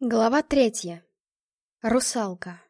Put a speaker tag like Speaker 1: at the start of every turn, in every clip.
Speaker 1: Глава третья. Русалка.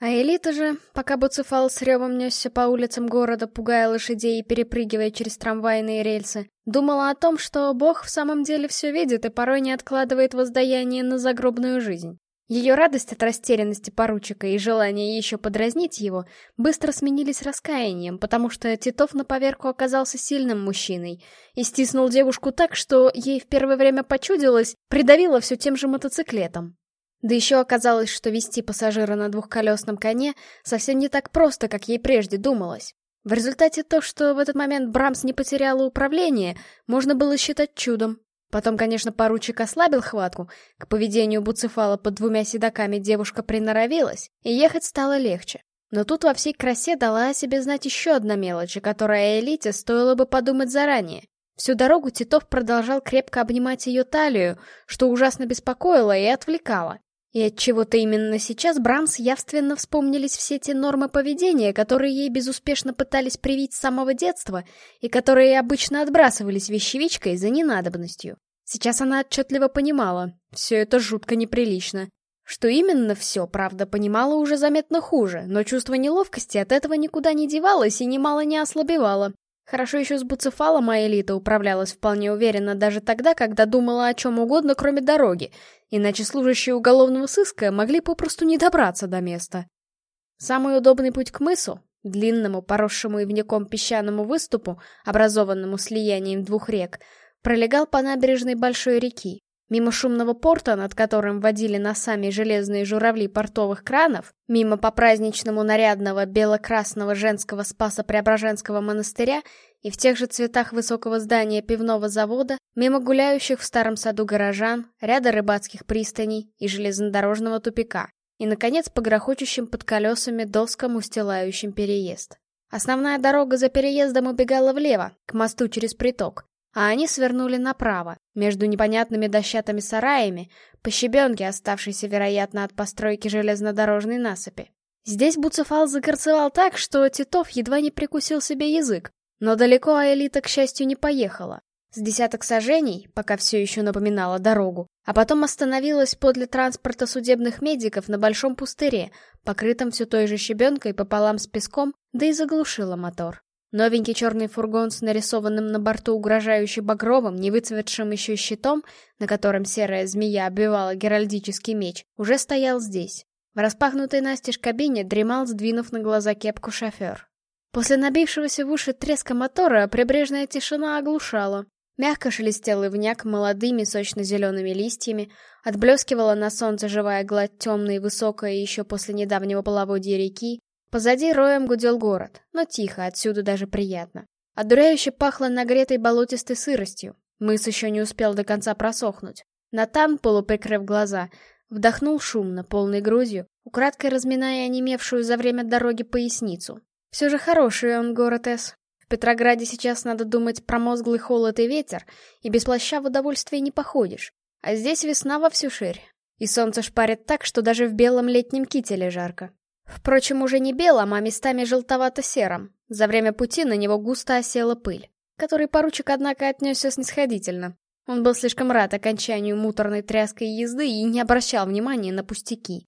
Speaker 1: А Элита же, пока Буцефал с ревом несся по улицам города, пугая лошадей и перепрыгивая через трамвайные рельсы, думала о том, что Бог в самом деле все видит и порой не откладывает воздаяние на загробную жизнь. Ее радость от растерянности поручика и желание еще подразнить его быстро сменились раскаянием, потому что Титов на поверку оказался сильным мужчиной и стиснул девушку так, что ей в первое время почудилось, придавило все тем же мотоциклетом. Да еще оказалось, что вести пассажира на двухколесном коне совсем не так просто, как ей прежде думалось. В результате то, что в этот момент Брамс не потеряла управление, можно было считать чудом. Потом, конечно, поручик ослабил хватку, к поведению Буцефала под двумя седаками девушка приноровилась, и ехать стало легче. Но тут во всей красе дала о себе знать еще одна мелочь, о которой Элите стоило бы подумать заранее. Всю дорогу Титов продолжал крепко обнимать ее талию, что ужасно беспокоило и отвлекало. И от чего то именно сейчас Брамс явственно вспомнились все те нормы поведения, которые ей безуспешно пытались привить с самого детства, и которые обычно отбрасывались вещевичкой за ненадобностью. Сейчас она отчетливо понимала, все это жутко неприлично. Что именно все, правда, понимала уже заметно хуже, но чувство неловкости от этого никуда не девалось и немало не ослабевало. Хорошо еще с Буцефалом Аэлита управлялась вполне уверенно даже тогда, когда думала о чем угодно, кроме дороги, иначе служащие уголовного сыска могли попросту не добраться до места. Самый удобный путь к мысу, длинному, поросшему ивняком песчаному выступу, образованному слиянием двух рек, пролегал по набережной большой реки. Мимо шумного порта, над которым водили носами железные журавли портовых кранов, мимо по-праздничному нарядного бело-красного женского спаса Преображенского монастыря и в тех же цветах высокого здания пивного завода, мимо гуляющих в старом саду горожан, ряда рыбацких пристаней и железнодорожного тупика, и, наконец, по грохочущим под колесами доскам, устилающим переезд. Основная дорога за переездом убегала влево, к мосту через приток, а они свернули направо, между непонятными дощатыми сараями, по щебенке, оставшейся, вероятно, от постройки железнодорожной насыпи. Здесь Буцефал закорцевал так, что Титов едва не прикусил себе язык, но далеко Аэлита, к счастью, не поехала. С десяток сажений, пока все еще напоминала дорогу, а потом остановилась подле транспорта судебных медиков на большом пустыре, покрытом все той же щебенкой пополам с песком, да и заглушила мотор. Новенький черный фургон с нарисованным на борту угрожающе багровым, не выцветшим еще щитом, на котором серая змея обвивала геральдический меч, уже стоял здесь. В распахнутой настежь кабине дремал, сдвинув на глаза кепку шофер. После набившегося в уши треска мотора прибрежная тишина оглушала. Мягко шелестел ивняк молодыми сочно-зелеными листьями, отблескивала на солнце живая гладь темная и высокая еще после недавнего половодья реки, Позади роем гудел город, но тихо, отсюда даже приятно. Одуряюще пахло нагретой болотистой сыростью. Мыс еще не успел до конца просохнуть. Натан, полуприкрыв глаза, вдохнул шумно, полной грудью, украдкой разминая онемевшую за время дороги поясницу. Все же хороший он город С. В Петрограде сейчас надо думать про мозглый холод и ветер, и без плаща в удовольствие не походишь. А здесь весна во всю ширь. И солнце шпарит так, что даже в белом летнем кителе жарко. Впрочем, уже не белым, а местами желтовато-серым. За время пути на него густо осела пыль, которой поручик, однако, отнесся снисходительно. Он был слишком рад окончанию муторной тряской езды и не обращал внимания на пустяки.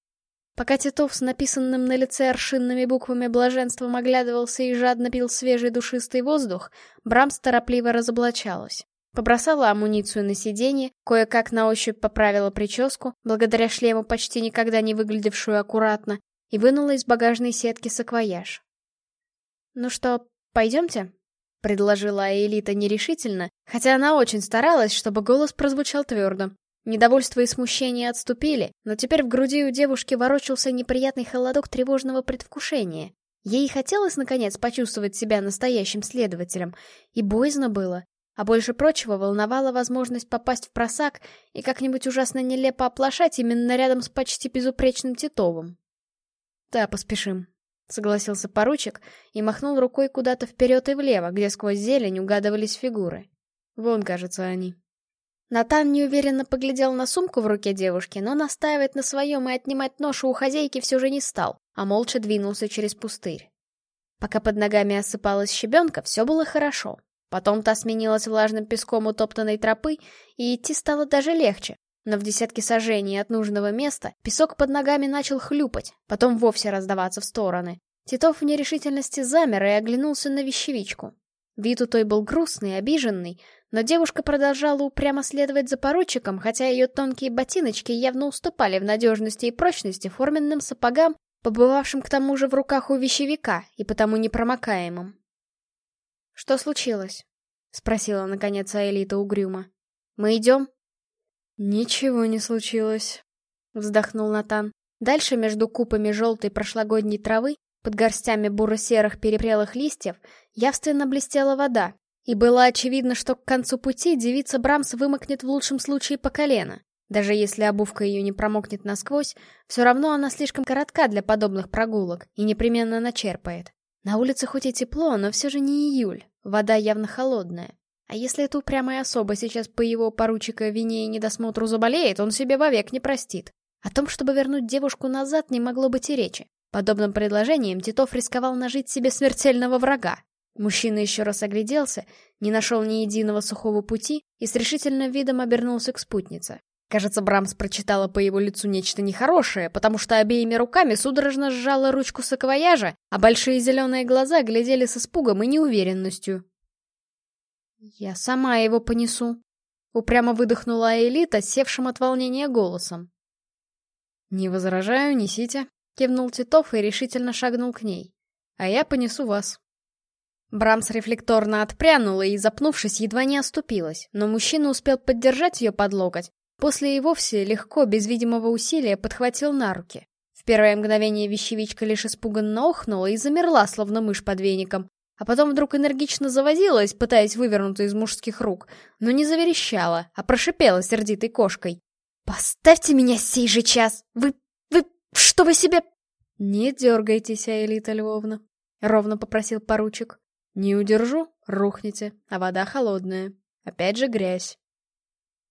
Speaker 1: Пока Титов с написанным на лице аршинными буквами блаженством оглядывался и жадно пил свежий душистый воздух, Брамс торопливо разоблачалась. Побросала амуницию на сиденье, кое-как на ощупь поправила прическу, благодаря шлему почти никогда не выглядевшую аккуратно, и вынула из багажной сетки саквояж. «Ну что, пойдемте?» — предложила Аэлита нерешительно, хотя она очень старалась, чтобы голос прозвучал твердо. Недовольство и смущение отступили, но теперь в груди у девушки ворочался неприятный холодок тревожного предвкушения. Ей хотелось, наконец, почувствовать себя настоящим следователем, и боязно было. А больше прочего волновала возможность попасть в просак и как-нибудь ужасно нелепо оплошать именно рядом с почти безупречным Титовым. «Да, поспешим», — согласился поручик и махнул рукой куда-то вперед и влево, где сквозь зелень угадывались фигуры. Вон, кажется, они. Натан неуверенно поглядел на сумку в руке девушки, но настаивать на своем и отнимать ношу у хозяйки все же не стал, а молча двинулся через пустырь. Пока под ногами осыпалась щебенка, все было хорошо. Потом та сменилась влажным песком утоптанной тропы, и идти стало даже легче. Но в десятке сажений от нужного места песок под ногами начал хлюпать, потом вовсе раздаваться в стороны. Титов в нерешительности замер и оглянулся на вещевичку. Вид у той был грустный, обиженный, но девушка продолжала упрямо следовать за поручиком, хотя ее тонкие ботиночки явно уступали в надежности и прочности форменным сапогам, побывавшим к тому же в руках у вещевика и потому непромокаемым. «Что случилось?» — спросила, наконец, Аэлита угрюмо. «Мы идем?»
Speaker 2: «Ничего не случилось», — вздохнул Натан.
Speaker 1: Дальше между купами желтой прошлогодней травы, под горстями буро-серых перепрелых листьев, явственно блестела вода, и было очевидно, что к концу пути девица Брамс вымокнет в лучшем случае по колено. Даже если обувка ее не промокнет насквозь, все равно она слишком коротка для подобных прогулок и непременно начерпает. На улице хоть и тепло, но все же не июль, вода явно холодная. А если эта упрямая особа сейчас по его поручика вине и недосмотру заболеет, он себе вовек не простит. О том, чтобы вернуть девушку назад, не могло быть и речи. Подобным предложением Титов рисковал нажить себе смертельного врага. Мужчина еще раз огляделся, не нашел ни единого сухого пути и с решительным видом обернулся к спутнице. Кажется, Брамс прочитала по его лицу нечто нехорошее, потому что обеими руками судорожно сжала ручку саквояжа, а большие зеленые глаза глядели с испугом и неуверенностью. «Я сама его понесу», — упрямо выдохнула Элита, севшим от волнения голосом.
Speaker 2: «Не возражаю, несите», — кивнул Титов и решительно шагнул к ней. «А я понесу вас».
Speaker 1: Брамс рефлекторно отпрянула и, запнувшись, едва не оступилась, но мужчина успел поддержать ее под локоть, после и вовсе легко, без видимого усилия, подхватил на руки. В первое мгновение вещевичка лишь испуганно охнула и замерла, словно мышь под веником, а потом вдруг энергично завозилась, пытаясь вывернуться из мужских рук, но не заверещала, а прошипела сердитой кошкой. «Поставьте меня сей же час! Вы... вы... что вы себе...»
Speaker 2: «Не дергайтесь, Аэлита Львовна», — ровно попросил поручик. «Не удержу, рухните, а вода холодная. Опять же грязь».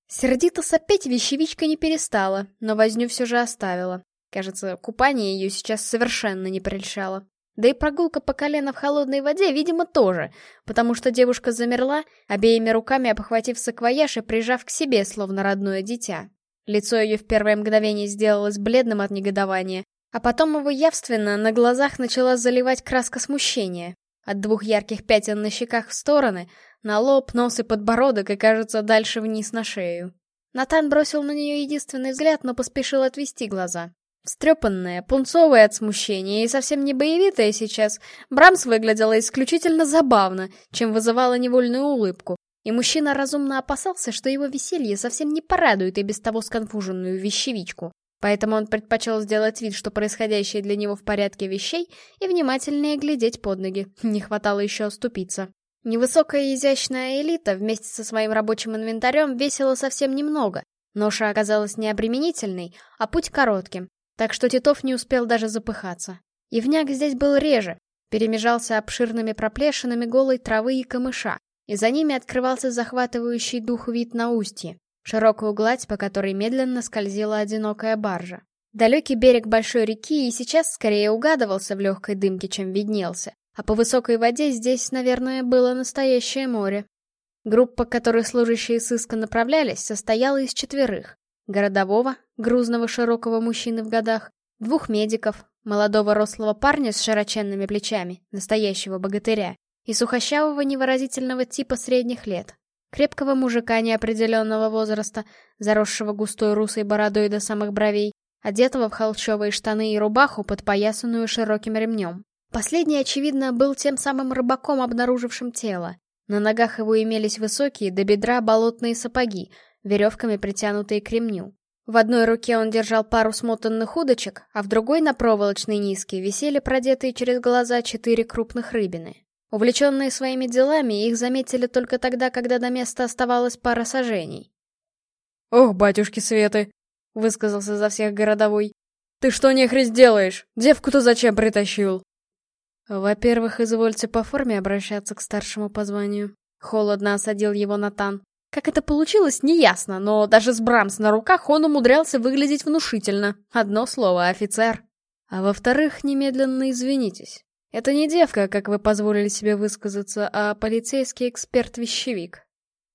Speaker 1: Сердито сопеть вещевичка не перестала, но возню все же оставила. Кажется, купание ее сейчас совершенно не прельщало. Да и прогулка по колено в холодной воде, видимо, тоже, потому что девушка замерла, обеими руками обхватив саквояж и прижав к себе, словно родное дитя. Лицо ее в первое мгновение сделалось бледным от негодования, а потом его явственно на глазах начала заливать краска смущения. От двух ярких пятен на щеках в стороны, на лоб, нос и подбородок, и, кажется, дальше вниз на шею. Натан бросил на нее единственный взгляд, но поспешил отвести глаза. Встрепанная, пунцовая от смущения и совсем не боевитая сейчас, Брамс выглядела исключительно забавно, чем вызывала невольную улыбку. И мужчина разумно опасался, что его веселье совсем не порадует и без того сконфуженную вещевичку. Поэтому он предпочел сделать вид, что происходящее для него в порядке вещей, и внимательнее глядеть под ноги. Не хватало еще оступиться. Невысокая изящная элита вместе со своим рабочим инвентарем весила совсем немного. Ноша оказалась не обременительной, а путь коротким, так что Титов не успел даже запыхаться. Ивняк здесь был реже, перемежался обширными проплешинами голой травы и камыша, и за ними открывался захватывающий дух вид на устье, широкую гладь, по которой медленно скользила одинокая баржа. Далекий берег большой реки и сейчас скорее угадывался в легкой дымке, чем виднелся, а по высокой воде здесь, наверное, было настоящее море. Группа, к которой служащие сыска направлялись, состояла из четверых городового, грузного широкого мужчины в годах, двух медиков, молодого рослого парня с широченными плечами, настоящего богатыря, и сухощавого невыразительного типа средних лет, крепкого мужика неопределенного возраста, заросшего густой русой бородой до самых бровей, одетого в холчевые штаны и рубаху, подпоясанную широким ремнем. Последний, очевидно, был тем самым рыбаком, обнаружившим тело. На ногах его имелись высокие до бедра болотные сапоги, веревками притянутые к ремню. В одной руке он держал пару смотанных удочек, а в другой на проволочной низке висели продетые через глаза четыре крупных рыбины. Увлеченные своими делами, их заметили только тогда, когда до места оставалась пара сажений.
Speaker 2: «Ох, батюшки Светы!» — высказался за всех городовой. «Ты что нехрест делаешь? Девку-то зачем притащил?» «Во-первых, извольте по форме обращаться к старшему по званию». Холодно осадил его Натан. Как это получилось, неясно, но даже с Брамс на руках он умудрялся выглядеть внушительно. Одно слово — офицер. А во-вторых, немедленно извинитесь. Это не девка, как вы позволили себе высказаться, а полицейский эксперт-вещевик.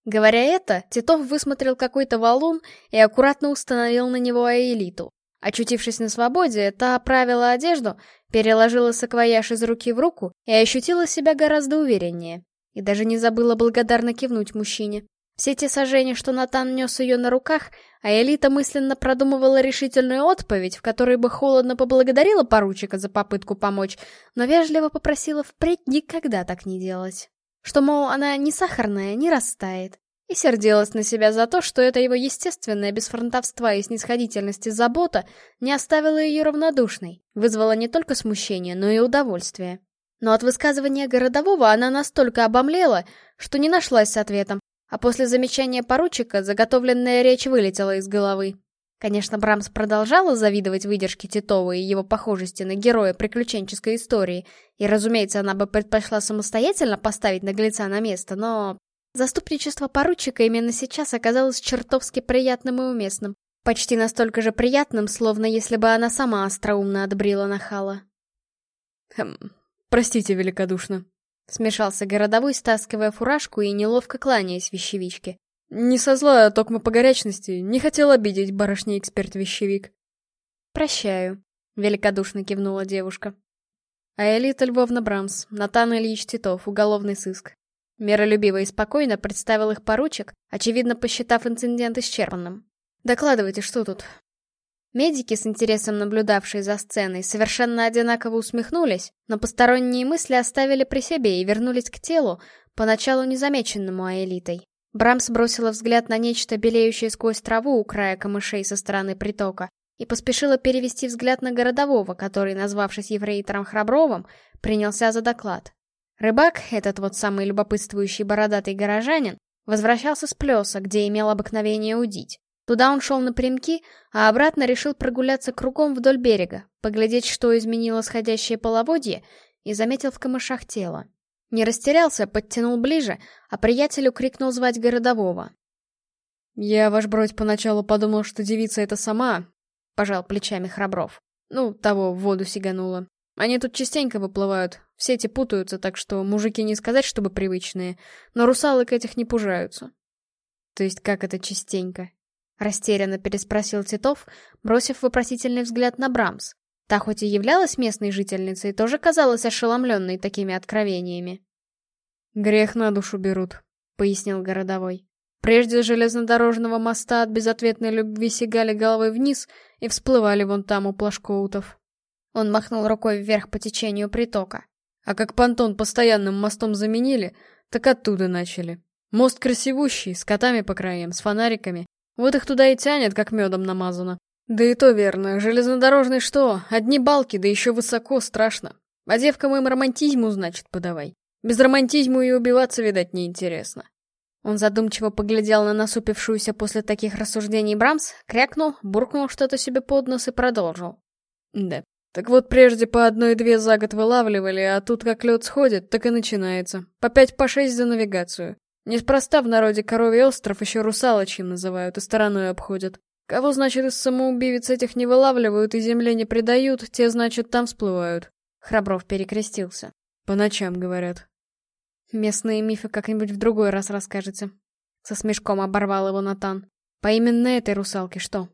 Speaker 1: Говоря это, Титов высмотрел какой-то валун и аккуратно установил на него аэлиту. Очутившись на свободе, та оправила одежду, переложила саквояж из руки в руку и ощутила себя гораздо увереннее. И даже не забыла благодарно кивнуть мужчине. Все те сожжения, что Натан нес ее на руках, а Элита мысленно продумывала решительную отповедь, в которой бы холодно поблагодарила поручика за попытку помочь, но вежливо попросила впредь никогда так не делать. Что, мол, она не сахарная, не растает. И сердилась на себя за то, что эта его естественная, без фронтовства и снисходительности забота не оставила ее равнодушной, вызвала не только смущение, но и удовольствие. Но от высказывания городового она настолько обомлела, что не нашлась с ответом, а после замечания поручика заготовленная речь вылетела из головы. Конечно, Брамс продолжала завидовать выдержке Титова и его похожести на героя приключенческой истории, и, разумеется, она бы предпочла самостоятельно поставить наглеца на место, но... Заступничество поручика именно сейчас оказалось чертовски приятным и уместным. Почти настолько же приятным, словно если бы она сама остроумно отбрила нахала.
Speaker 2: «Хм, простите великодушно», Смешался городовой, стаскивая фуражку и неловко кланяясь вещевичке. Не со зла, а токмо по горячности. Не хотел обидеть барышня-эксперт-вещевик.
Speaker 1: «Прощаю», — великодушно кивнула девушка.
Speaker 2: А Элита Львовна Брамс, Натан Ильич Титов, уголовный сыск. Миролюбиво и спокойно представил их поручик, очевидно посчитав инцидент исчерпанным. «Докладывайте, что тут?»
Speaker 1: Медики, с интересом наблюдавшие за сценой, совершенно одинаково усмехнулись, но посторонние мысли оставили при себе и вернулись к телу, поначалу незамеченному Аэлитой. Брамс бросила взгляд на нечто белеющее сквозь траву у края камышей со стороны притока и поспешила перевести взгляд на городового, который, назвавшись еврейтором Храбровым, принялся за доклад. Рыбак, этот вот самый любопытствующий бородатый горожанин, возвращался с плеса, где имел обыкновение удить. Туда он шел напрямки, а обратно решил прогуляться кругом вдоль берега, поглядеть, что изменило сходящее половодье, и заметил в камышах тело. Не растерялся, подтянул ближе, а приятелю крикнул звать городового.
Speaker 2: «Я, ваш бродь, поначалу подумал, что девица это сама», — пожал плечами Храбров. «Ну, того в воду сиганула. Они тут частенько выплывают, в сети путаются, так что мужики не сказать, чтобы привычные, но русалок этих не пужаются».
Speaker 1: «То есть как это частенько?» Растерянно переспросил Титов, бросив вопросительный взгляд на Брамс. Та хоть и являлась местной жительницей, тоже казалась ошеломленной такими откровениями.
Speaker 2: «Грех на душу берут», — пояснил городовой. «Прежде железнодорожного моста от безответной любви сигали головой вниз и всплывали вон там у плашкоутов».
Speaker 1: Он махнул рукой вверх по течению притока.
Speaker 2: А как понтон постоянным мостом заменили, так оттуда начали. Мост красивущий, с котами по краям, с фонариками, вот их туда и тянет, как медом намазано. Да и то верно, железнодорожный что, одни балки, да еще высоко, страшно. А девкам им романтизму, значит, подавай. Без романтизму и убиваться, видать, неинтересно.
Speaker 1: Он задумчиво поглядел на насупившуюся после таких рассуждений Брамс, крякнул, буркнул что-то себе под нос и продолжил.
Speaker 2: Да, так вот прежде по одной-две за год вылавливали, а тут как лед сходит, так и начинается. По пять, по шесть за навигацию. Неспроста в народе Коровий остров еще русалочьим называют и стороной обходят. Кого, значит, из самоубивец этих не вылавливают и земле не предают, те, значит, там всплывают.
Speaker 1: Храбров перекрестился.
Speaker 2: По ночам, говорят.
Speaker 1: Местные мифы как-нибудь в другой раз расскажете. Со смешком оборвал его Натан. По именно этой русалке что?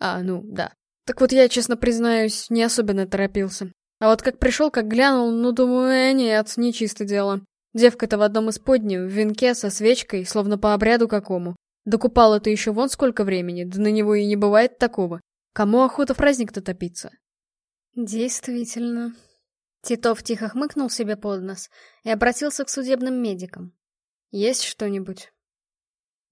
Speaker 2: А, ну, да. Так вот я, честно признаюсь, не особенно торопился. А вот как пришел, как глянул, ну, думаю, э, нет, не чисто дело. Девка-то в одном из подней, в венке, со свечкой, словно по обряду какому. Докупала-то еще вон сколько времени, да на него и не бывает такого. Кому охота в праздник-то топиться?
Speaker 1: Действительно. Титов тихо хмыкнул себе под нос и обратился к судебным медикам. Есть что-нибудь?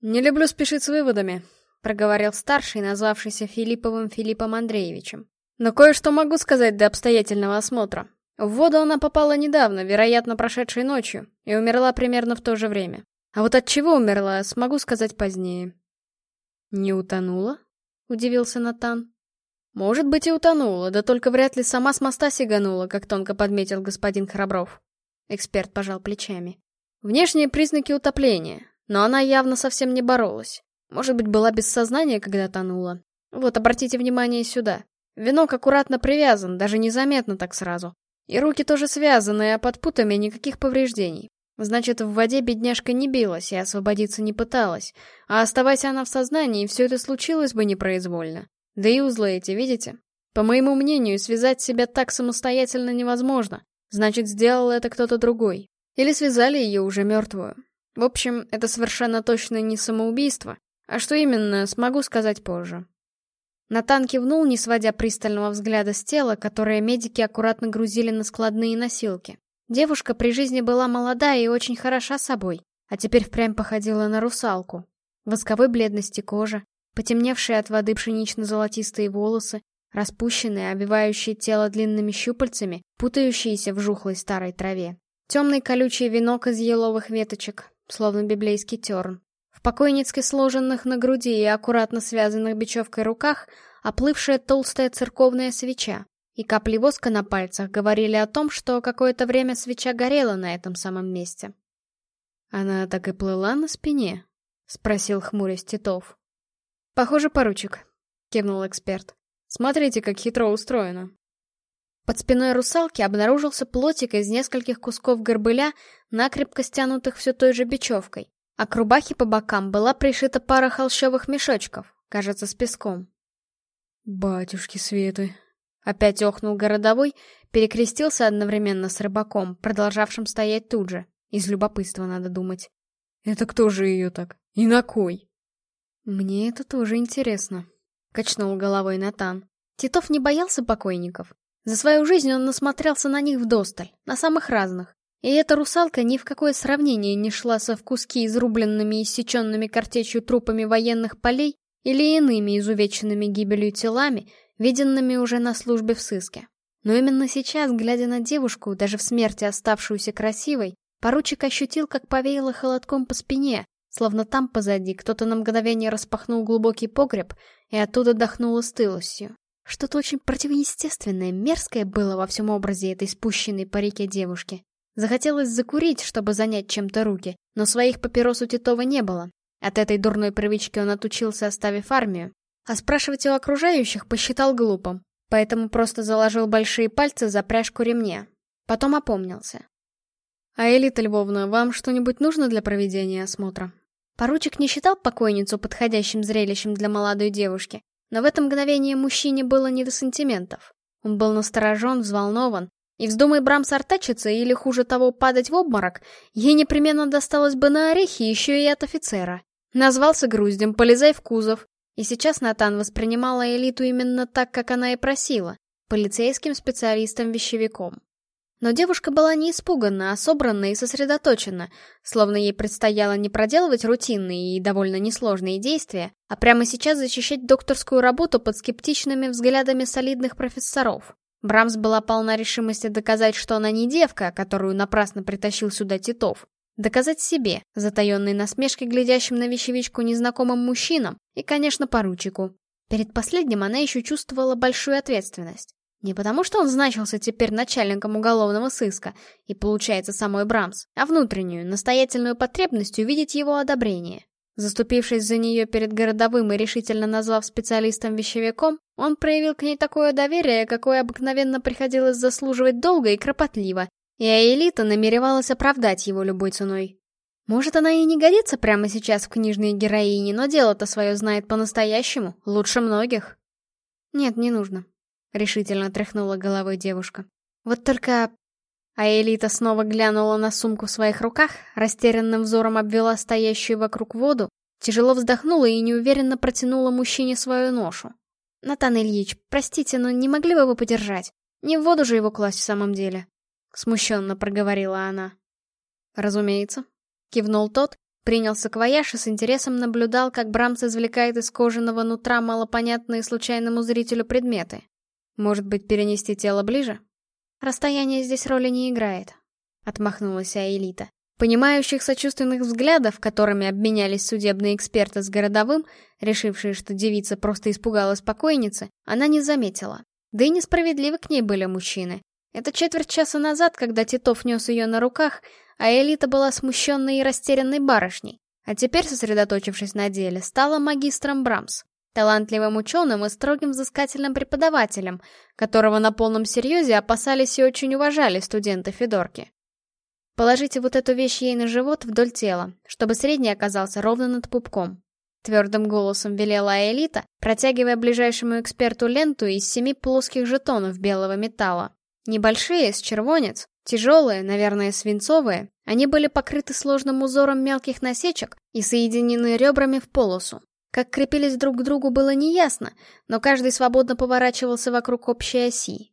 Speaker 2: Не люблю спешить с выводами,
Speaker 1: проговорил старший, назвавшийся Филипповым Филиппом Андреевичем.
Speaker 2: Но кое-что могу сказать до обстоятельного осмотра. В воду она попала недавно, вероятно, прошедшей ночью, и умерла примерно в то же время. А вот от чего умерла, смогу сказать позднее.
Speaker 1: «Не утонула?» — удивился Натан.
Speaker 2: «Может быть и утонула, да только вряд ли сама с моста сиганула, как тонко подметил господин Храбров». Эксперт пожал плечами. «Внешние признаки утопления, но она явно совсем не боролась. Может быть, была без сознания, когда тонула. Вот, обратите внимание сюда. Венок аккуратно привязан, даже незаметно так сразу. И руки тоже связаны, а под путами никаких повреждений.
Speaker 1: Значит, в воде бедняжка не билась и освободиться не пыталась. А оставаясь она в сознании, все это случилось бы непроизвольно. Да и узлы эти, видите? По моему мнению, связать себя так самостоятельно невозможно. Значит, сделал это кто-то другой. Или связали ее уже мертвую. В общем, это совершенно точно не самоубийство. А что именно, смогу сказать позже. Натан кивнул, не сводя пристального взгляда с тела, которое медики аккуратно грузили на складные носилки. Девушка при жизни была молода и очень хороша собой, а теперь впрямь походила на русалку. Восковой бледности кожа, потемневшие от воды пшенично-золотистые волосы, распущенные, обвивающие тело длинными щупальцами, путающиеся в жухлой старой траве. Темный колючий венок из еловых веточек, словно библейский терн. В покойницке сложенных на груди и аккуратно связанных бечевкой руках оплывшая толстая церковная свеча, и капли воска на пальцах говорили о том, что какое-то время свеча горела на этом самом месте. «Она так и плыла на спине?» — спросил хмурясь Титов. «Похоже, поручик», — кивнул эксперт. «Смотрите, как хитро устроено». Под спиной русалки обнаружился плотик из нескольких кусков горбыля, накрепко стянутых все той же бечевкой, а к рубахе по бокам была пришита пара холщовых мешочков, кажется, с песком.
Speaker 2: «Батюшки Светы»,
Speaker 1: Опять охнул городовой, перекрестился одновременно с рыбаком, продолжавшим стоять тут же. Из любопытства надо думать.
Speaker 2: «Это кто же ее так? И на кой?»
Speaker 1: «Мне это тоже интересно», — качнул головой Натан. Титов не боялся покойников. За свою жизнь он насмотрелся на них вдосталь, на самых разных. И эта русалка ни в какое сравнение не шла со в куски изрубленными и иссеченными картечью трупами военных полей или иными изувеченными гибелью телами, виденными уже на службе в сыске. Но именно сейчас, глядя на девушку, даже в смерти оставшуюся красивой, поручик ощутил, как повеяло холодком по спине, словно там позади кто-то на мгновение распахнул глубокий погреб и оттуда дохнуло стылостью. Что-то очень противоестественное, мерзкое было во всем образе этой спущенной по реке девушки. Захотелось закурить, чтобы занять чем-то руки, но своих папирос у Титова не было. От этой дурной привычки он отучился, оставив армию, а спрашивать у окружающих посчитал глупым, поэтому просто заложил большие пальцы за пряжку ремня. Потом опомнился.
Speaker 2: «А Элита Львовна, вам что-нибудь нужно для проведения осмотра?»
Speaker 1: Поручик не считал покойницу подходящим зрелищем для молодой девушки, но в это мгновение мужчине было не до сантиментов. Он был насторожен, взволнован, и вздумай Брамс артачиться или, хуже того, падать в обморок, ей непременно досталось бы на орехи еще и от офицера. Назвался груздем, полезай в кузов, и сейчас Натан воспринимала элиту именно так, как она и просила, полицейским специалистом-вещевиком. Но девушка была не испуганна, а собранна и сосредоточена, словно ей предстояло не проделывать рутинные и довольно несложные действия, а прямо сейчас защищать докторскую работу под скептичными взглядами солидных профессоров. Брамс была полна решимости доказать, что она не девка, которую напрасно притащил сюда Титов, Доказать себе, затаенной насмешкой глядящим на вещевичку незнакомым мужчинам и, конечно, поручику. Перед последним она еще чувствовала большую ответственность. Не потому, что он значился теперь начальником уголовного сыска и, получается, самой Брамс, а внутреннюю, настоятельную потребность увидеть его одобрение. Заступившись за нее перед городовым и решительно назвав специалистом-вещевиком, он проявил к ней такое доверие, какое обыкновенно приходилось заслуживать долго и кропотливо, и Аэлита намеревалась оправдать его любой ценой. Может, она и не годится прямо сейчас в книжные героини, но дело-то свое знает по-настоящему, лучше многих. Нет, не нужно. Решительно тряхнула головой девушка. Вот только... А Элита снова глянула на сумку в своих руках, растерянным взором обвела стоящую вокруг воду, тяжело вздохнула и неуверенно протянула мужчине свою ношу. «Натан Ильич, простите, но не могли бы вы подержать? Не в воду же его класть в самом деле». — смущенно проговорила она. «Разумеется», — кивнул тот, принял саквояж и с интересом наблюдал, как Брамс извлекает из кожаного нутра малопонятные случайному зрителю предметы. «Может быть, перенести тело ближе?» «Расстояние здесь роли не играет», — отмахнулась Аэлита. Понимающих сочувственных взглядов, которыми обменялись судебные эксперты с городовым, решившие, что девица просто испугалась покойницы, она не заметила. Да и несправедливы к ней были мужчины. Это четверть часа назад, когда Титов нес ее на руках, а Элита была смущенной и растерянной барышней. А теперь, сосредоточившись на деле, стала магистром Брамс, талантливым ученым и строгим взыскательным преподавателем, которого на полном серьезе опасались и очень уважали студенты Федорки. Положите вот эту вещь ей на живот вдоль тела, чтобы средний оказался ровно над пупком. Твердым голосом велела Аэлита, протягивая ближайшему эксперту ленту из семи плоских жетонов белого металла. Небольшие, с червонец, тяжелые, наверное, свинцовые, они были покрыты сложным узором мелких насечек и соединены ребрами в полосу. Как крепились друг к другу было неясно, но каждый свободно поворачивался вокруг общей оси.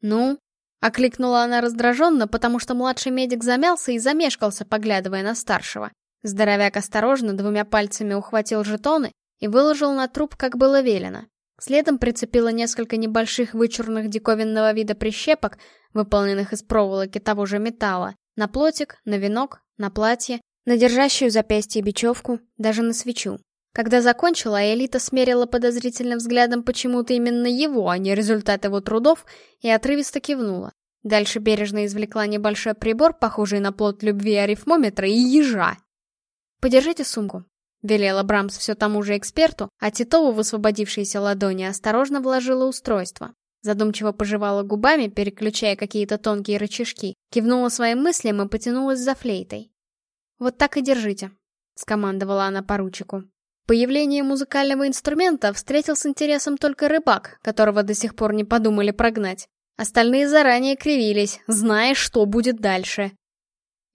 Speaker 1: «Ну?» — окликнула она раздраженно, потому что младший медик замялся и замешкался, поглядывая на старшего. Здоровяк осторожно двумя пальцами ухватил жетоны и выложил на труп, как было велено. Следом прицепила несколько небольших вычурных диковинного вида прищепок, выполненных из проволоки того же металла, на плотик, на венок, на платье, на держащую запястье бечевку, даже на свечу. Когда закончила, Элита смерила подозрительным взглядом почему-то именно его, а не результат его трудов, и отрывисто кивнула. Дальше бережно извлекла небольшой прибор, похожий на плод любви арифмометра, и ежа. «Подержите сумку», — велела Брамс все тому же эксперту, а Титова в освободившиеся ладони осторожно вложила устройство. Задумчиво пожевала губами, переключая какие-то тонкие рычажки, кивнула своим мыслям и потянулась за флейтой. «Вот так и держите», — скомандовала она поручику. Появление музыкального инструмента встретил с интересом только рыбак, которого до сих пор не подумали прогнать. Остальные заранее кривились, зная, что будет дальше.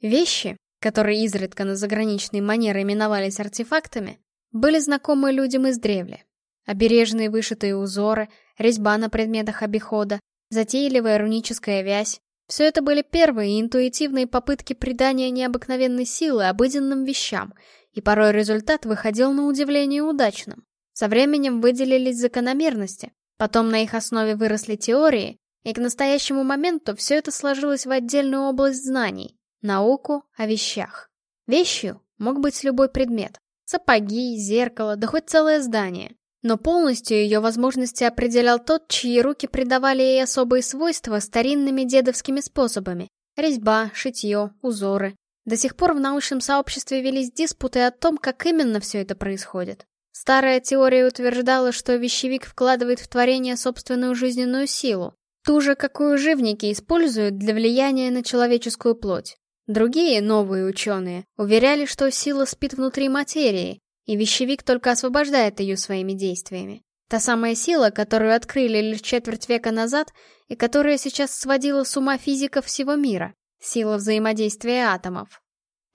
Speaker 1: Вещи, которые изредка на заграничной манеры именовались артефактами, были знакомы людям из древли. Обережные вышитые узоры, резьба на предметах обихода, затейливая руническая вязь — все это были первые интуитивные попытки придания необыкновенной силы обыденным вещам — и порой результат выходил на удивление удачным. Со временем выделились закономерности, потом на их основе выросли теории, и к настоящему моменту все это сложилось в отдельную область знаний — науку о вещах. Вещью мог быть любой предмет — сапоги, зеркало, да хоть целое здание. Но полностью ее возможности определял тот, чьи руки придавали ей особые свойства старинными дедовскими способами — резьба, шитье, узоры, до сих пор в научном сообществе велись диспуты о том, как именно все это происходит. Старая теория утверждала, что вещевик вкладывает в творение собственную жизненную силу, ту же, какую живники используют для влияния на человеческую плоть. Другие, новые ученые, уверяли, что сила спит внутри материи, и вещевик только освобождает ее своими действиями. Та самая сила, которую открыли лишь четверть века назад, и которая сейчас сводила с ума физиков всего мира. Сила взаимодействия атомов.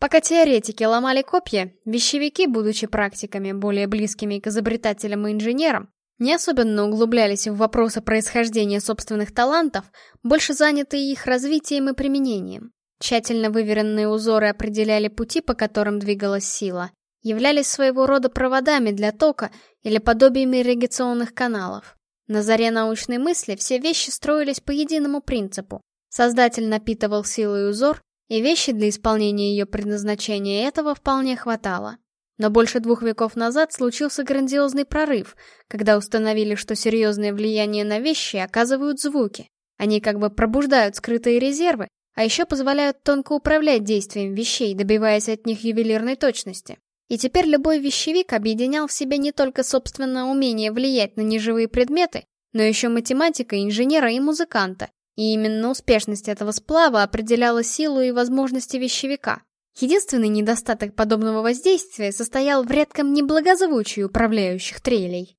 Speaker 1: Пока теоретики ломали копья, вещевики, будучи практиками, более близкими к изобретателям и инженерам, не особенно углублялись в вопросы происхождения собственных талантов, больше заняты их развитием и применением. Тщательно выверенные узоры определяли пути, по которым двигалась сила, являлись своего рода проводами для тока или подобиями ирригационных каналов. На заре научной мысли все вещи строились по единому принципу. Создатель напитывал силой узор, и вещи для исполнения ее предназначения этого вполне хватало. Но больше двух веков назад случился грандиозный прорыв, когда установили, что серьезное влияние на вещи оказывают звуки. Они как бы пробуждают скрытые резервы, а еще позволяют тонко управлять действием вещей, добиваясь от них ювелирной точности. И теперь любой вещевик объединял в себе не только собственное умение влиять на неживые предметы, но еще математика, инженера и музыканта, и именно успешность этого сплава определяла силу и возможности вещевика. Единственный недостаток подобного воздействия состоял в редком неблагозвучии управляющих трелей.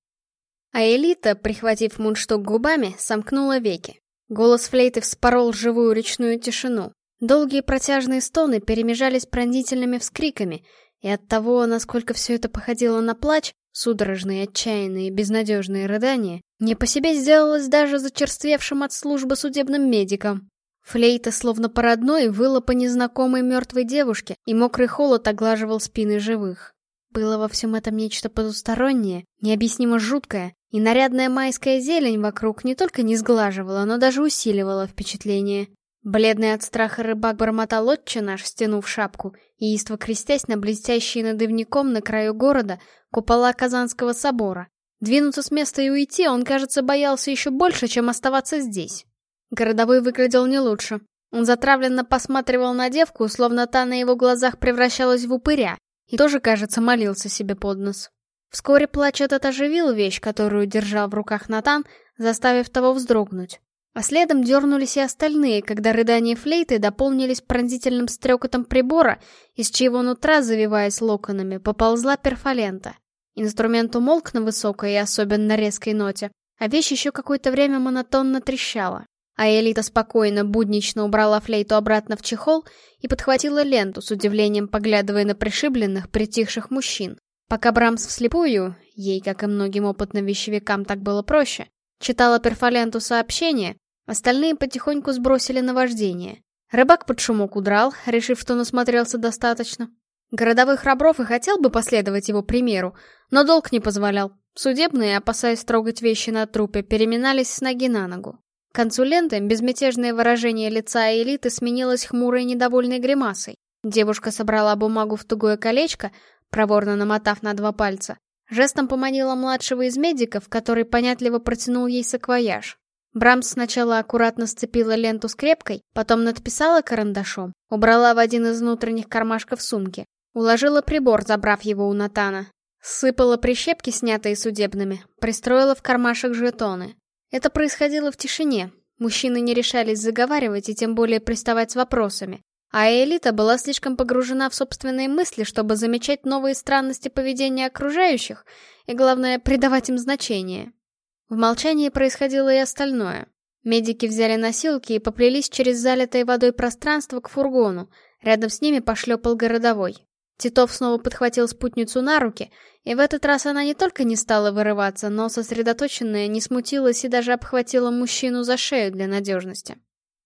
Speaker 1: А Элита, прихватив мундштук губами, сомкнула веки. Голос флейты вспорол живую речную тишину. Долгие протяжные стоны перемежались пронзительными вскриками, и от того, насколько все это походило на плач, судорожные, отчаянные, безнадежные рыдания, не по себе сделалось даже зачерствевшим от службы судебным медикам. Флейта словно по родной выла по незнакомой мертвой девушке, и мокрый холод оглаживал спины живых. Было во всем этом нечто потустороннее, необъяснимо жуткое, и нарядная майская зелень вокруг не только не сглаживала, но даже усиливала впечатление. Бледный от страха рыбак бормотал отче наш, стянув шапку, и иство крестясь на блестящие над ивником на краю города купола Казанского собора. Двинуться с места и уйти он, кажется, боялся еще больше, чем оставаться здесь. Городовой выглядел не лучше. Он затравленно посматривал на девку, словно та на его глазах превращалась в упыря, и тоже, кажется, молился себе под нос. Вскоре плач этот оживил вещь, которую держал в руках Натан, заставив того вздрогнуть. А следом дернулись и остальные, когда рыдания флейты дополнились пронзительным стрекотом прибора, из чьего нутра, завиваясь локонами, поползла перфолента. Инструмент умолк на высокой и особенно резкой ноте, а вещь еще какое-то время монотонно трещала. А Элита спокойно, буднично убрала флейту обратно в чехол и подхватила ленту, с удивлением поглядывая на пришибленных, притихших мужчин. Пока Брамс вслепую, ей, как и многим опытным вещевикам, так было проще, читала перфоленту сообщения, остальные потихоньку сбросили на вождение. Рыбак под шумок удрал, решив, что насмотрелся достаточно. Городовой Храбров и хотел бы последовать его примеру, но долг не позволял. Судебные, опасаясь трогать вещи на трупе, переминались с ноги на ногу. К безмятежное выражение лица элиты сменилось хмурой недовольной гримасой. Девушка собрала бумагу в тугое колечко, проворно намотав на два пальца. Жестом поманила младшего из медиков, который понятливо протянул ей саквояж. Брамс сначала аккуратно сцепила ленту скрепкой, потом надписала карандашом, убрала в один из внутренних кармашков сумки, уложила прибор, забрав его у Натана, сыпала прищепки, снятые судебными, пристроила в кармашек жетоны. Это происходило в тишине. Мужчины не решались заговаривать и тем более приставать с вопросами. А элита была слишком погружена в собственные мысли, чтобы замечать новые странности поведения окружающих и, главное, придавать им значение. В молчании происходило и остальное. Медики взяли носилки и поплелись через залитое водой пространство к фургону. Рядом с ними пошлепал городовой. Титов снова подхватил спутницу на руки, и в этот раз она не только не стала вырываться, но сосредоточенная не смутилась и даже обхватила мужчину за шею для надежности.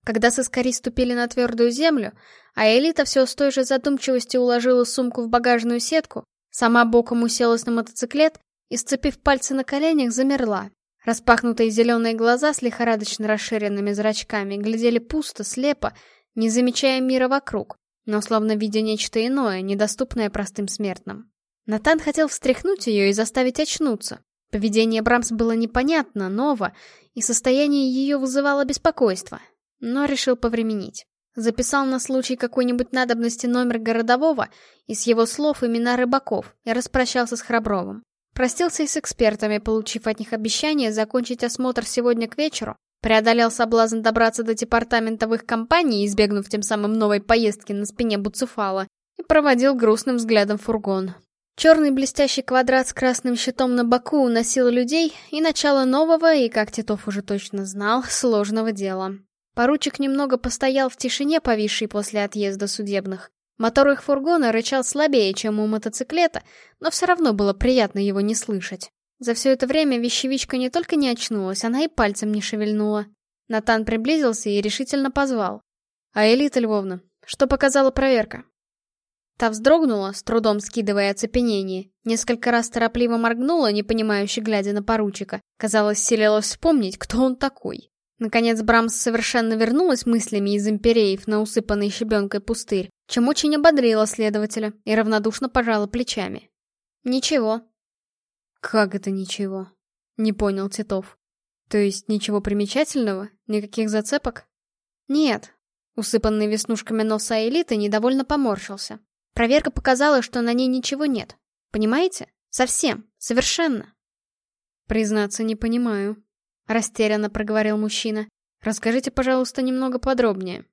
Speaker 1: Когда сыскари ступили на твердую землю, а Элита все с той же задумчивостью уложила сумку в багажную сетку, сама боком уселась на мотоциклет и, сцепив пальцы на коленях, замерла. Распахнутые зеленые глаза с лихорадочно расширенными зрачками глядели пусто, слепо, не замечая мира вокруг но словно видя нечто иное, недоступное простым смертным. Натан хотел встряхнуть ее и заставить очнуться. Поведение Брамс было непонятно, ново, и состояние ее вызывало беспокойство. Но решил повременить. Записал на случай какой-нибудь надобности номер городового и с его слов имена рыбаков и распрощался с Храбровым. Простился и с экспертами, получив от них обещание закончить осмотр сегодня к вечеру, Преодолел соблазн добраться до департаментовых компаний, избегнув тем самым новой поездки на спине Буцефала, и проводил грустным взглядом фургон. Черный блестящий квадрат с красным щитом на боку уносил людей и начало нового, и, как Титов уже точно знал, сложного дела. Поручик немного постоял в тишине, повисшей после отъезда судебных. Мотор их фургона рычал слабее, чем у мотоциклета, но все равно было приятно его не слышать. За все это время вещевичка не только не очнулась, она и пальцем не шевельнула. Натан приблизился и решительно позвал. «А Элита Львовна, что показала проверка?» Та вздрогнула, с трудом скидывая оцепенение. Несколько раз торопливо моргнула, непонимающе глядя на поручика. Казалось, селилась вспомнить, кто он такой. Наконец Брамс совершенно вернулась мыслями из империев на усыпанный щебенкой пустырь, чем очень ободрила следователя и равнодушно пожала плечами. «Ничего, «Как это ничего?» — не понял Титов. «То есть ничего примечательного? Никаких зацепок?» «Нет». Усыпанный веснушками носа элиты недовольно поморщился. Проверка показала, что на ней ничего нет. Понимаете? Совсем. Совершенно. «Признаться, не понимаю», — растерянно проговорил мужчина. «Расскажите, пожалуйста, немного подробнее».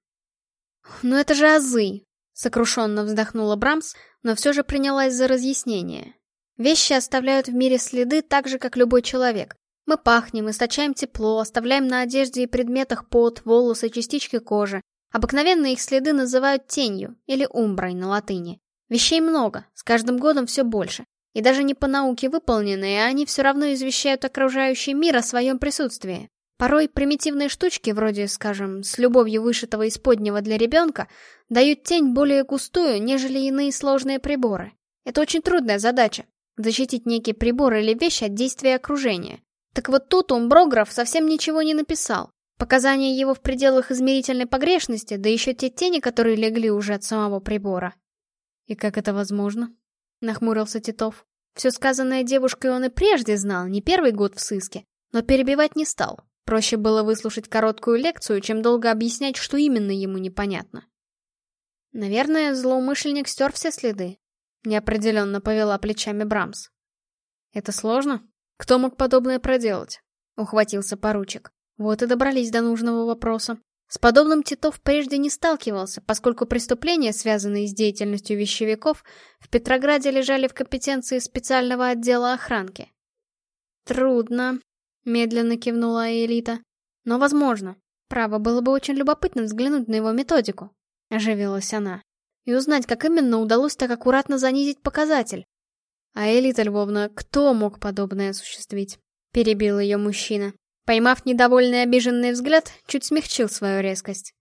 Speaker 1: «Ну это же азы!» — сокрушенно вздохнула Брамс, но все же принялась за разъяснение. Вещи оставляют в мире следы так же, как любой человек. Мы пахнем, источаем тепло, оставляем на одежде и предметах пот, волосы, частички кожи. Обыкновенно их следы называют тенью или умброй на латыни. Вещей много, с каждым годом все больше. И даже не по науке выполненные, они все равно извещают окружающий мир о своем присутствии. Порой примитивные штучки, вроде, скажем, с любовью вышитого из поднего для ребенка, дают тень более густую, нежели иные сложные приборы. Это очень трудная задача, Защитить некий прибор или вещь от действия окружения. Так вот тут Умброграф совсем ничего не написал. Показания его в пределах измерительной погрешности, да еще те тени, которые легли уже от самого прибора. «И как это возможно?» — нахмурился Титов. Все сказанное девушкой он и прежде знал, не первый год в сыске, но перебивать не стал. Проще было выслушать короткую лекцию, чем долго объяснять, что именно ему непонятно. Наверное, злоумышленник стер все следы, Неопределенно повела плечами Брамс. «Это сложно? Кто мог подобное проделать?» — ухватился поручик. Вот и добрались до нужного вопроса. С подобным Титов прежде не сталкивался, поскольку преступления, связанные с деятельностью вещевиков, в Петрограде лежали в компетенции специального отдела охранки. «Трудно», — медленно кивнула Элита. «Но возможно. Право, было бы очень любопытно взглянуть на его методику», — оживилась она. «И узнать, как именно удалось так аккуратно занизить показатель». «А Элита Львовна, кто мог подобное осуществить?» — перебил ее мужчина. Поймав недовольный обиженный взгляд, чуть смягчил свою резкость.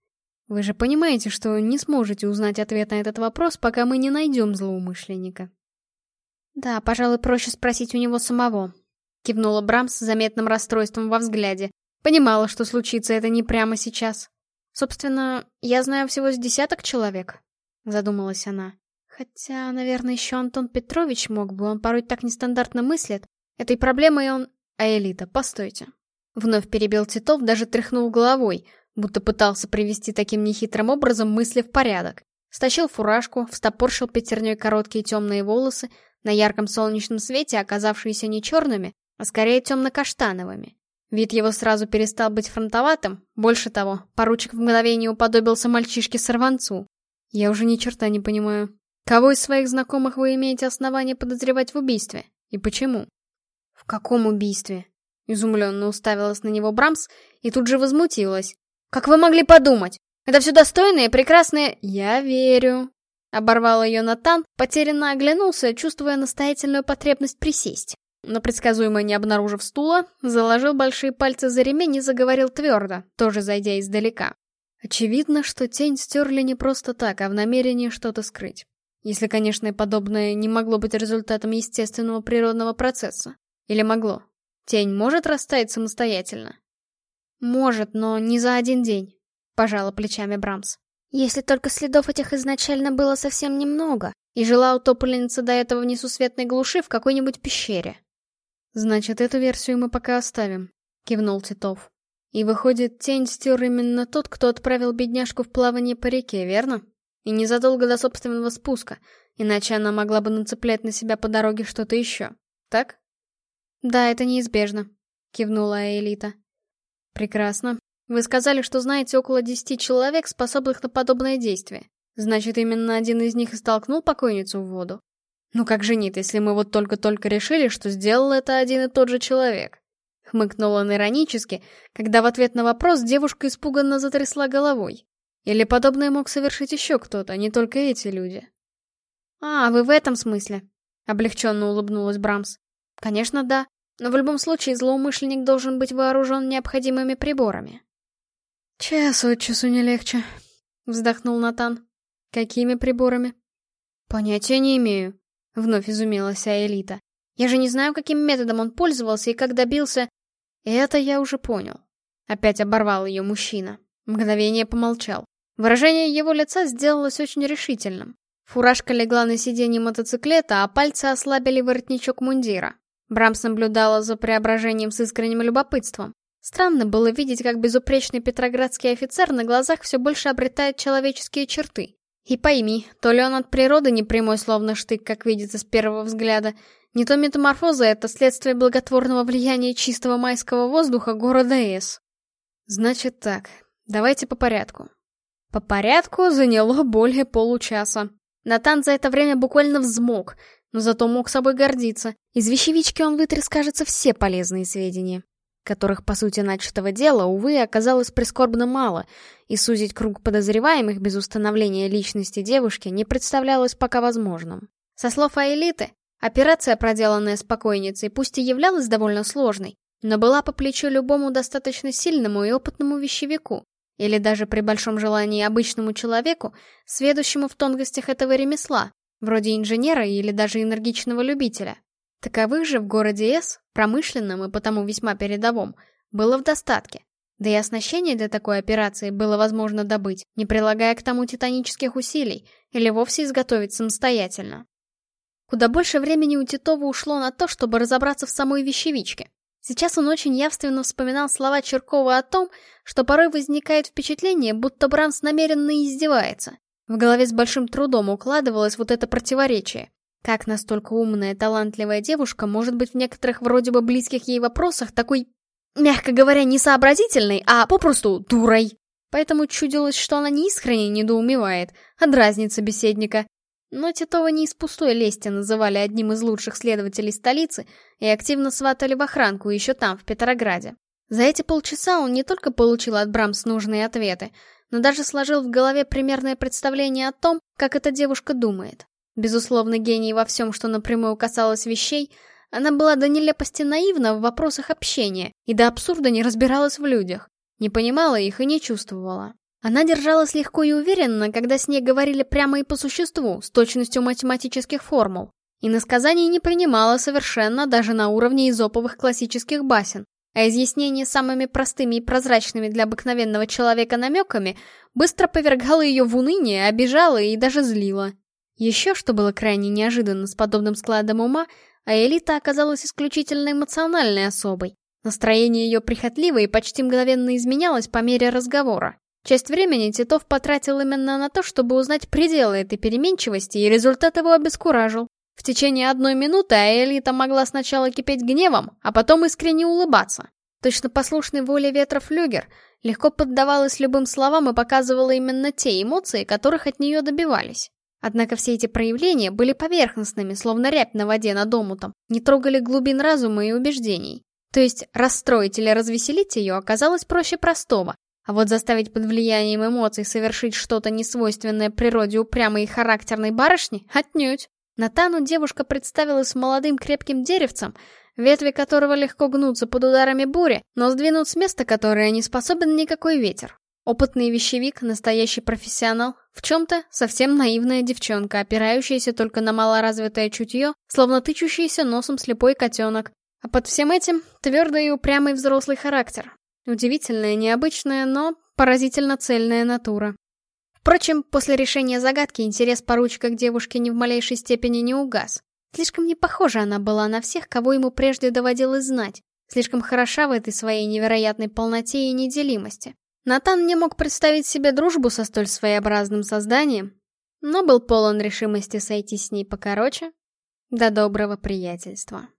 Speaker 1: Вы же понимаете, что не сможете узнать ответ на этот вопрос, пока мы не найдем злоумышленника. Да, пожалуй, проще спросить у него самого. Кивнула Брамс с заметным расстройством во взгляде. Понимала, что случится это не прямо сейчас. Собственно, я знаю всего с десяток человек, задумалась она. Хотя, наверное, еще Антон Петрович мог бы, он порой так нестандартно мыслит. Этой проблемой он... А Элита, постойте. Вновь перебил Титов, даже тряхнул головой, будто пытался привести таким нехитрым образом мысли в порядок. Стащил фуражку, встопорщил пятерней короткие темные волосы, на ярком солнечном свете оказавшиеся не черными, а скорее темно-каштановыми. Вид его сразу перестал быть фронтоватым, больше того, поручик в мгновение уподобился мальчишке-сорванцу. Я уже ни черта не понимаю. Кого из своих знакомых вы имеете основания подозревать в убийстве? И почему? В каком убийстве? Изумленно уставилась на него Брамс и тут же возмутилась. «Как вы могли подумать? Это все достойные, прекрасные...» «Я верю», — оборвал ее Натан, потерянно оглянулся, чувствуя настоятельную потребность присесть. Но предсказуемо не обнаружив стула, заложил большие пальцы за ремень и заговорил твердо, тоже зайдя издалека. Очевидно, что тень стерли не просто так, а в намерении что-то скрыть. Если, конечно, подобное не могло быть результатом естественного природного процесса. Или могло? Тень может растаять самостоятельно? Может, но не за один день, пожала плечами Брамс. Если только следов этих изначально было совсем немного, и жила утопленница до этого в несусветной глуши в какой-нибудь пещере. Значит, эту версию мы пока оставим, кивнул Титов. И выходит, тень стер именно тот, кто отправил бедняжку в плавание по реке, верно? И незадолго до собственного спуска, иначе она могла бы нацеплять на себя по дороге что-то еще. Так? «Да, это неизбежно», — кивнула Элита. «Прекрасно. Вы сказали, что знаете около десяти человек, способных на подобное действие. Значит, именно один из них и столкнул покойницу в воду? Ну как же нет, если мы вот только-только решили, что сделал это один и тот же человек?» Хмыкнул он иронически, когда в ответ на вопрос девушка испуганно затрясла головой. Или подобное мог совершить еще кто-то, а не только эти люди. «А, вы в этом смысле?» — облегченно улыбнулась Брамс. Конечно, да. Но в любом случае злоумышленник должен быть вооружен необходимыми приборами. «Час от часу не легче», — вздохнул Натан. «Какими приборами?» «Понятия не имею», — вновь изумилась Аэлита. «Я же не знаю, каким методом он пользовался и как добился...» «Это я уже понял». Опять оборвал ее мужчина. Мгновение помолчал. Выражение его лица сделалось очень решительным. Фуражка легла на сиденье мотоциклета, а пальцы ослабили воротничок мундира. Брамс наблюдала за преображением с искренним любопытством. Странно было видеть, как безупречный петроградский офицер на глазах все больше обретает человеческие черты. И пойми, то ли он от природы не прямой, словно штык, как видится с первого взгляда, не то метаморфоза — это следствие благотворного влияния чистого майского воздуха города Эс. Значит так, давайте по порядку. По порядку заняло более получаса. Натан за это время буквально взмок, но зато мог собой гордиться. Из вещевички он вытряс, кажется, все полезные сведения, которых, по сути, начатого дела, увы, оказалось прискорбно мало, и сузить круг подозреваемых без установления личности девушки не представлялось пока возможным. Со слов Аэлиты, операция, проделанная с покойницей, пусть и являлась довольно сложной, но была по плечу любому достаточно сильному и опытному вещевику, или даже при большом желании обычному человеку, сведущему в тонкостях этого ремесла, вроде инженера или даже энергичного любителя. Таковых же в городе С, промышленном и потому весьма передовом, было в достатке. Да и оснащение для такой операции было возможно добыть, не прилагая к тому титанических усилий, или вовсе изготовить самостоятельно. Куда больше времени у Титова ушло на то, чтобы разобраться в самой вещевичке. Сейчас он очень явственно вспоминал слова Черкова о том, что порой возникает впечатление, будто Бранс намеренно издевается. В голове с большим трудом укладывалось вот это противоречие. Как настолько умная, талантливая девушка может быть в некоторых вроде бы близких ей вопросах такой мягко говоря, не сообразительной, а попросту дурой. Поэтому чудилось, что она не искренне недоумевает, а дразнит собеседника. Но Титова не из пустой лести называли одним из лучших следователей столицы и активно сватали в охранку еще там, в Петрограде. За эти полчаса он не только получил от Брамс нужные ответы, но даже сложил в голове примерное представление о том, как эта девушка думает. Безусловно, гений во всем, что напрямую касалось вещей, она была до нелепости наивна в вопросах общения и до абсурда не разбиралась в людях, не понимала их и не чувствовала. Она держалась легко и уверенно, когда с ней говорили прямо и по существу, с точностью математических формул, и насказаний не принимала совершенно даже на уровне изоповых классических басен, а изъяснение самыми простыми и прозрачными для обыкновенного человека намеками быстро повергало ее в уныние, обижало и даже злило. Еще, что было крайне неожиданно с подобным складом ума, а Элита оказалась исключительно эмоциональной особой. Настроение ее прихотливо и почти мгновенно изменялось по мере разговора. Часть времени Титов потратил именно на то, чтобы узнать пределы этой переменчивости, и результат его обескуражил. В течение одной минуты Аэлита могла сначала кипеть гневом, а потом искренне улыбаться. Точно послушный воле ветра флюгер легко поддавалась любым словам и показывала именно те эмоции, которых от нее добивались. Однако все эти проявления были поверхностными, словно рябь на воде над омутом, не трогали глубин разума и убеждений. То есть расстроить или развеселить ее оказалось проще простого, а вот заставить под влиянием эмоций совершить что-то несвойственное природе упрямой и характерной барышни — отнюдь. Натану девушка представилась молодым крепким деревцем, ветви которого легко гнутся под ударами бури, но сдвинуть с места которое не способен никакой ветер. Опытный вещевик, настоящий профессионал, в чем-то совсем наивная девчонка, опирающаяся только на малоразвитое чутье, словно тычущийся носом слепой котенок. А под всем этим твердый и упрямый взрослый характер. Удивительная, необычная, но поразительно цельная натура. Впрочем, после решения загадки интерес поручика к девушке ни в малейшей степени не угас. Слишком не похожа она была на всех, кого ему прежде доводилось знать. Слишком хороша в этой своей невероятной полноте и неделимости. Натан не мог представить себе дружбу со столь своеобразным созданием, но был полон решимости сойти с ней покороче до доброго приятельства.